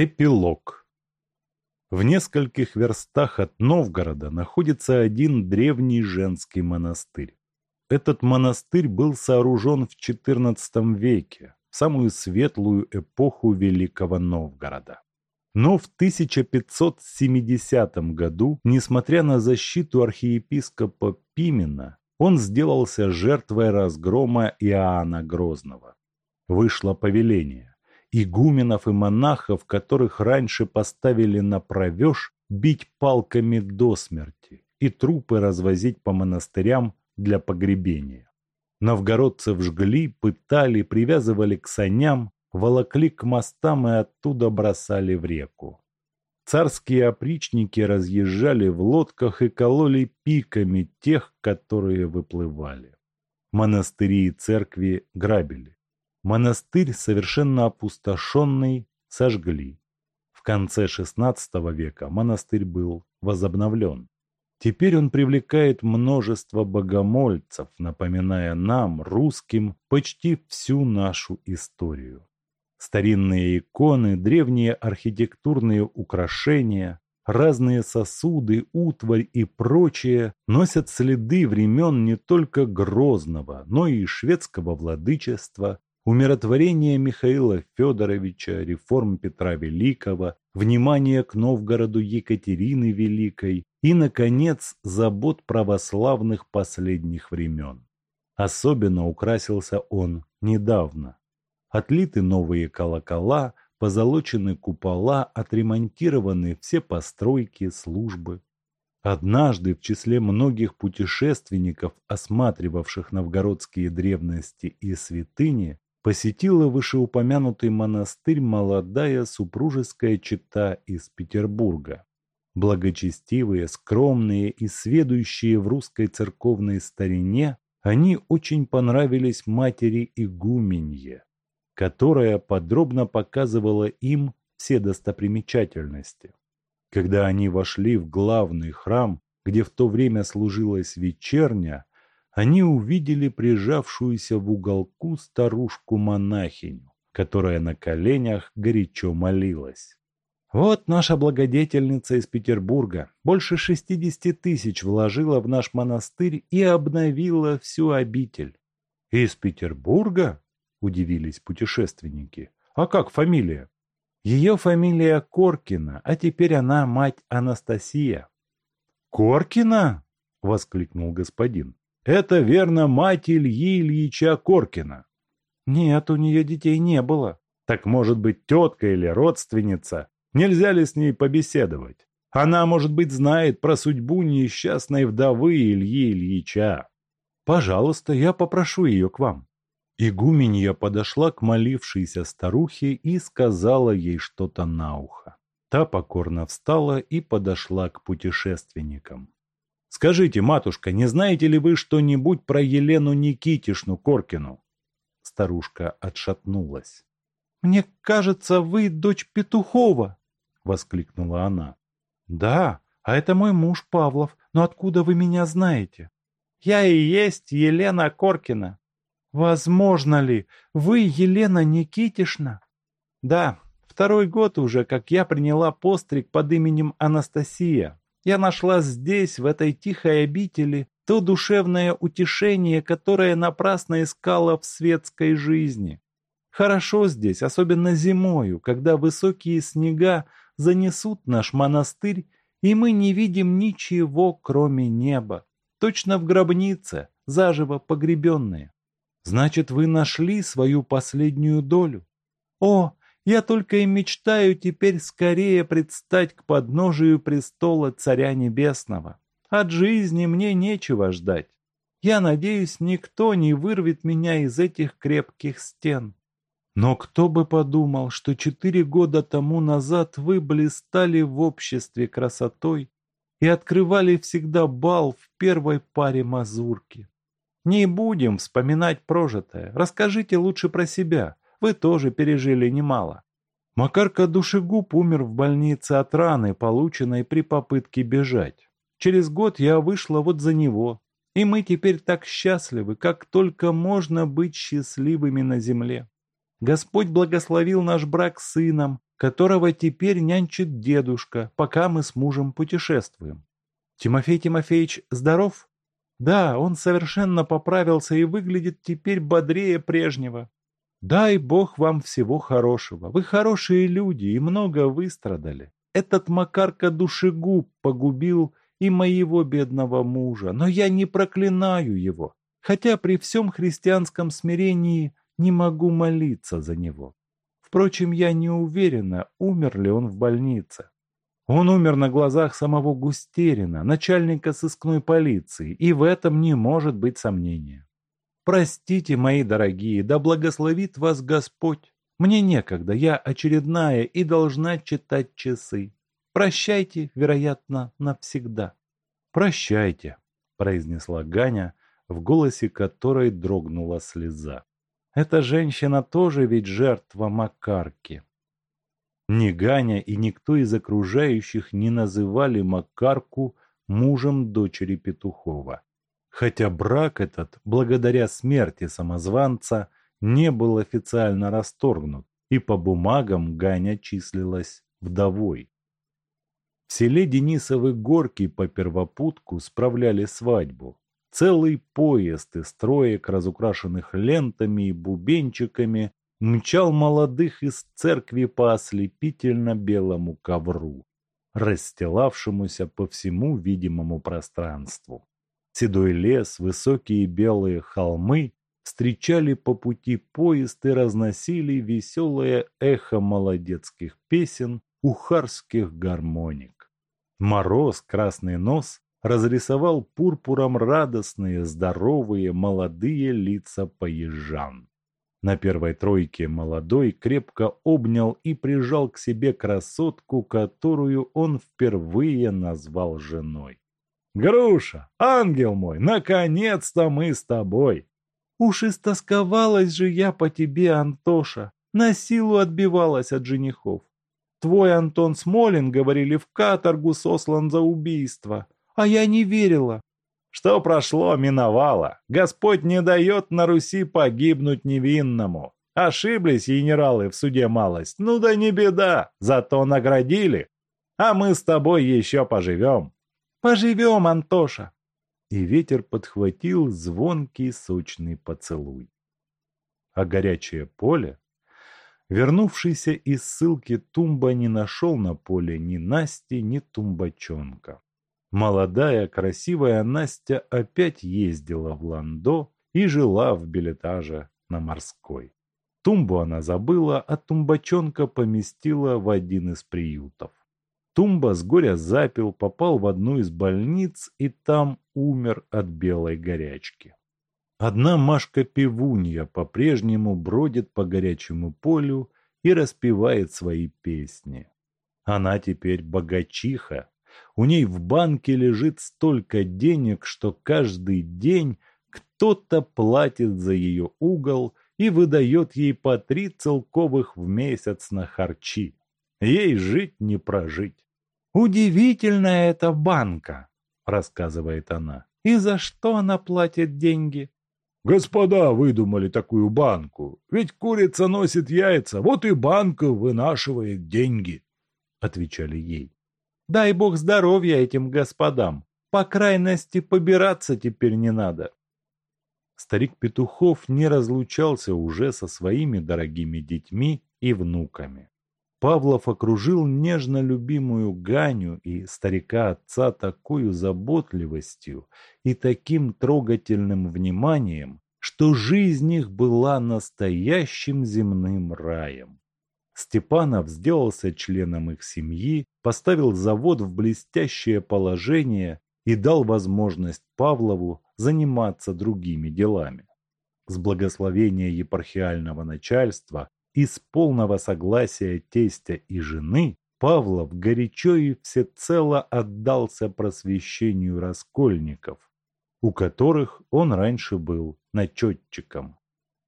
Эпилог В нескольких верстах от Новгорода находится один древний женский монастырь. Этот монастырь был сооружен в XIV веке, в самую светлую эпоху Великого Новгорода. Но в 1570 году, несмотря на защиту архиепископа Пимена, он сделался жертвой разгрома Иоанна Грозного. Вышло повеление игуменов и монахов, которых раньше поставили на провеж, бить палками до смерти и трупы развозить по монастырям для погребения. Новгородцев жгли, пытали, привязывали к саням, волокли к мостам и оттуда бросали в реку. Царские опричники разъезжали в лодках и кололи пиками тех, которые выплывали. Монастыри и церкви грабили. Монастырь, совершенно опустошенный, сожгли. В конце XVI века монастырь был возобновлен. Теперь он привлекает множество богомольцев, напоминая нам, русским, почти всю нашу историю. Старинные иконы, древние архитектурные украшения, разные сосуды, утварь и прочее носят следы времен не только Грозного, но и шведского владычества, умиротворение Михаила Федоровича, реформ Петра Великого, внимание к Новгороду Екатерины Великой и, наконец, забот православных последних времен. Особенно украсился он недавно. Отлиты новые колокола, позолочены купола, отремонтированы все постройки, службы. Однажды в числе многих путешественников, осматривавших новгородские древности и святыни, посетила вышеупомянутый монастырь молодая супружеская чета из Петербурга. Благочестивые, скромные и сведущие в русской церковной старине, они очень понравились матери игуменье, которая подробно показывала им все достопримечательности. Когда они вошли в главный храм, где в то время служилась вечерня, они увидели прижавшуюся в уголку старушку-монахиню, которая на коленях горячо молилась. «Вот наша благодетельница из Петербурга больше шестидесяти тысяч вложила в наш монастырь и обновила всю обитель». «Из Петербурга?» – удивились путешественники. «А как фамилия?» «Ее фамилия Коркина, а теперь она мать Анастасия». «Коркина?» – воскликнул господин. Это, верно, мать Ильи Ильича Коркина. Нет, у нее детей не было. Так может быть тетка или родственница? Нельзя ли с ней побеседовать? Она, может быть, знает про судьбу несчастной вдовы Ильи Ильича. Пожалуйста, я попрошу ее к вам. Игуменья подошла к молившейся старухе и сказала ей что-то на ухо. Та покорно встала и подошла к путешественникам. Скажите, матушка, не знаете ли вы что-нибудь про Елену Никитишну Коркину? Старушка отшатнулась. Мне кажется, вы дочь Петухова, воскликнула она. Да, а это мой муж Павлов. Но откуда вы меня знаете? Я и есть Елена Коркина. Возможно ли? Вы Елена Никитишна? Да, второй год уже, как я приняла постриг под именем Анастасия. Я нашла здесь, в этой тихой обители, то душевное утешение, которое напрасно искала в светской жизни. Хорошо здесь, особенно зимою, когда высокие снега занесут наш монастырь, и мы не видим ничего, кроме неба. Точно в гробнице, заживо погребенные. Значит, вы нашли свою последнюю долю. О, я только и мечтаю теперь скорее предстать к подножию престола Царя Небесного. От жизни мне нечего ждать. Я надеюсь, никто не вырвет меня из этих крепких стен. Но кто бы подумал, что четыре года тому назад вы блистали в обществе красотой и открывали всегда бал в первой паре мазурки. Не будем вспоминать прожитое. Расскажите лучше про себя вы тоже пережили немало. Макарка Душегуб умер в больнице от раны, полученной при попытке бежать. Через год я вышла вот за него, и мы теперь так счастливы, как только можно быть счастливыми на земле. Господь благословил наш брак с сыном, которого теперь нянчит дедушка, пока мы с мужем путешествуем. Тимофей Тимофеевич здоров? Да, он совершенно поправился и выглядит теперь бодрее прежнего. Дай Бог вам всего хорошего. Вы хорошие люди и много выстрадали. Этот Макарка душегуб погубил и моего бедного мужа, но я не проклинаю его, хотя при всем христианском смирении не могу молиться за него. Впрочем, я не уверена, умер ли он в больнице. Он умер на глазах самого Густерина, начальника сыскной полиции, и в этом не может быть сомнения. Простите, мои дорогие, да благословит вас Господь. Мне некогда, я очередная и должна читать часы. Прощайте, вероятно, навсегда. Прощайте, произнесла Ганя, в голосе которой дрогнула слеза. Эта женщина тоже ведь жертва Макарки. Ни Ганя и никто из окружающих не называли Макарку мужем дочери Петухова. Хотя брак этот, благодаря смерти самозванца, не был официально расторгнут, и по бумагам Ганя числилась вдовой. В селе Денисовы горки по первопутку справляли свадьбу. Целый поезд из троек, разукрашенных лентами и бубенчиками, мчал молодых из церкви по ослепительно белому ковру, расстилавшемуся по всему видимому пространству. Седой лес, высокие белые холмы встречали по пути поезд и разносили веселое эхо молодецких песен, ухарских гармоник. Мороз, красный нос разрисовал пурпуром радостные, здоровые, молодые лица поезжан. На первой тройке молодой крепко обнял и прижал к себе красотку, которую он впервые назвал женой. «Груша, ангел мой, наконец-то мы с тобой!» «Уж истосковалась же я по тебе, Антоша, на силу отбивалась от женихов. Твой Антон Смолин, говорили, в каторгу сослан за убийство, а я не верила. Что прошло, миновало. Господь не дает на Руси погибнуть невинному. Ошиблись генералы в суде малость. Ну да не беда, зато наградили. А мы с тобой еще поживем. Поживем, Антоша. И ветер подхватил звонкий сочный поцелуй. А горячее поле Вернувшийся из ссылки Тумба не нашел на поле ни Насти, ни Тумбачонка. Молодая, красивая Настя опять ездила в Ландо и жила в билетаже на Морской. Тумбу она забыла, а Тумбачонка поместила в один из приютов. Тумба с горя запил, попал в одну из больниц и там умер от белой горячки. Одна Машка-певунья по-прежнему бродит по горячему полю и распевает свои песни. Она теперь богачиха. У ней в банке лежит столько денег, что каждый день кто-то платит за ее угол и выдает ей по три целковых в месяц на харчи. Ей жить не прожить. «Удивительная эта банка», — рассказывает она. «И за что она платит деньги?» Господа выдумали такую банку. Ведь курица носит яйца, вот и банка вынашивает деньги, — отвечали ей. Дай бог здоровья этим господам. По крайности, побираться теперь не надо. Старик Петухов не разлучался уже со своими дорогими детьми и внуками. Павлов окружил нежно любимую Ганю и старика отца такой заботливостью и таким трогательным вниманием, что жизнь их была настоящим земным раем. Степанов сделался членом их семьи, поставил завод в блестящее положение и дал возможность Павлову заниматься другими делами. С благословения епархиального начальства из полного согласия тестя и жены Павлов горячо и всецело отдался просвещению раскольников, у которых он раньше был начетчиком.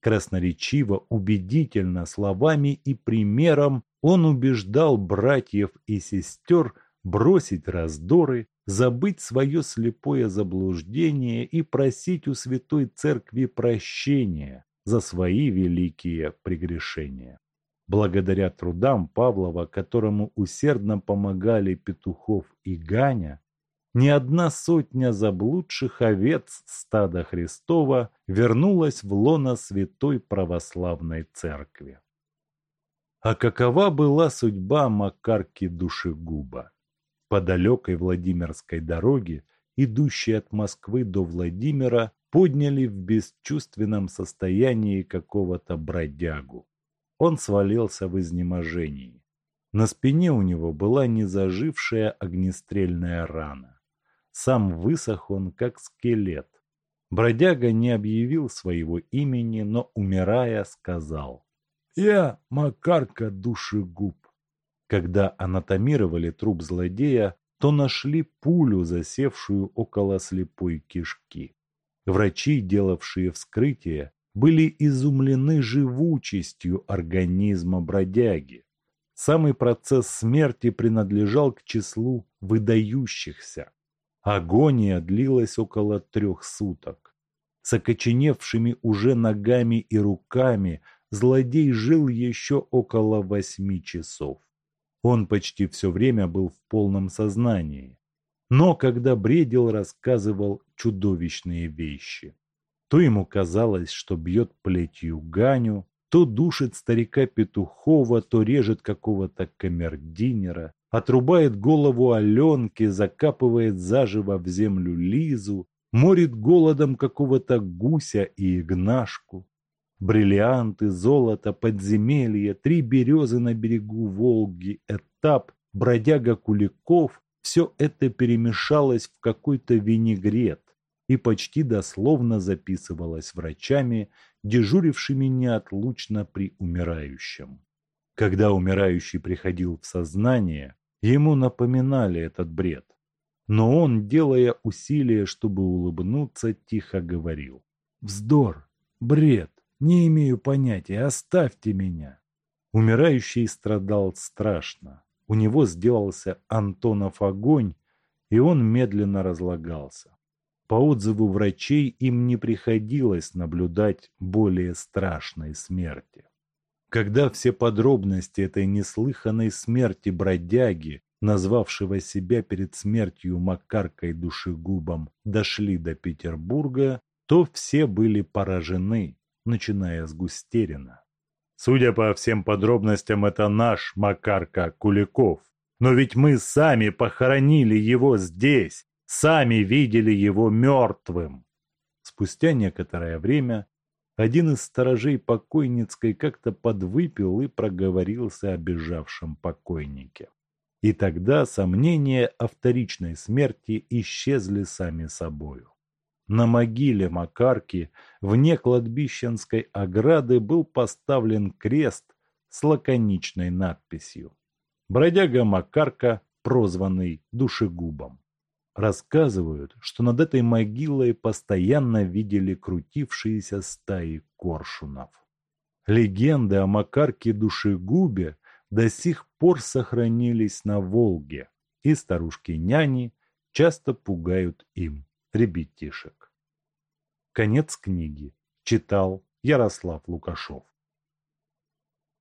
Красноречиво, убедительно, словами и примером он убеждал братьев и сестер бросить раздоры, забыть свое слепое заблуждение и просить у Святой Церкви прощения, за свои великие прегрешения. Благодаря трудам Павлова, которому усердно помогали Петухов и Ганя, ни одна сотня заблудших овец стада Христова вернулась в лоно святой православной церкви. А какова была судьба Макарки Душегуба? По далекой Владимирской дороге, идущей от Москвы до Владимира, подняли в бесчувственном состоянии какого-то бродягу. Он свалился в изнеможении. На спине у него была незажившая огнестрельная рана. Сам высох он, как скелет. Бродяга не объявил своего имени, но, умирая, сказал «Я Макарка Душегуб». Когда анатомировали труп злодея, то нашли пулю, засевшую около слепой кишки. Врачи, делавшие вскрытие, были изумлены живучестью организма бродяги. Самый процесс смерти принадлежал к числу выдающихся. Агония длилась около трех суток. С окоченевшими уже ногами и руками злодей жил еще около восьми часов. Он почти все время был в полном сознании. Но когда бредил, рассказывал чудовищные вещи. То ему казалось, что бьет плетью Ганю, то душит старика Петухова, то режет какого-то камердинера, отрубает голову Аленке, закапывает заживо в землю Лизу, морит голодом какого-то гуся и игнашку. Бриллианты, золото, подземелье, три березы на берегу Волги, этап, бродяга Куликов – все это перемешалось в какой-то винегрет, и почти дословно записывалась врачами, дежурившими неотлучно при умирающем. Когда умирающий приходил в сознание, ему напоминали этот бред. Но он, делая усилия, чтобы улыбнуться, тихо говорил. «Вздор! Бред! Не имею понятия! Оставьте меня!» Умирающий страдал страшно. У него сделался Антонов огонь, и он медленно разлагался. По отзыву врачей им не приходилось наблюдать более страшной смерти. Когда все подробности этой неслыханной смерти бродяги, назвавшего себя перед смертью Макаркой душегубом, дошли до Петербурга, то все были поражены, начиная с Густерина. Судя по всем подробностям, это наш Макарка Куликов. Но ведь мы сами похоронили его здесь, сами видели его мертвым. Спустя некоторое время один из сторожей покойницкой как-то подвыпил и проговорился о бежавшем покойнике. И тогда сомнения о вторичной смерти исчезли сами собою. На могиле Макарки вне кладбищенской ограды был поставлен крест с лаконичной надписью «Бродяга Макарка, прозванный душегубом». Рассказывают, что над этой могилой постоянно видели крутившиеся стаи коршунов. Легенды о Макарке Душегубе до сих пор сохранились на Волге, и старушки-няни часто пугают им ребятишек. Конец книги. Читал Ярослав Лукашов.